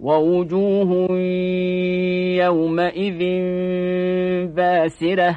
ووجوه يومئذ باسرة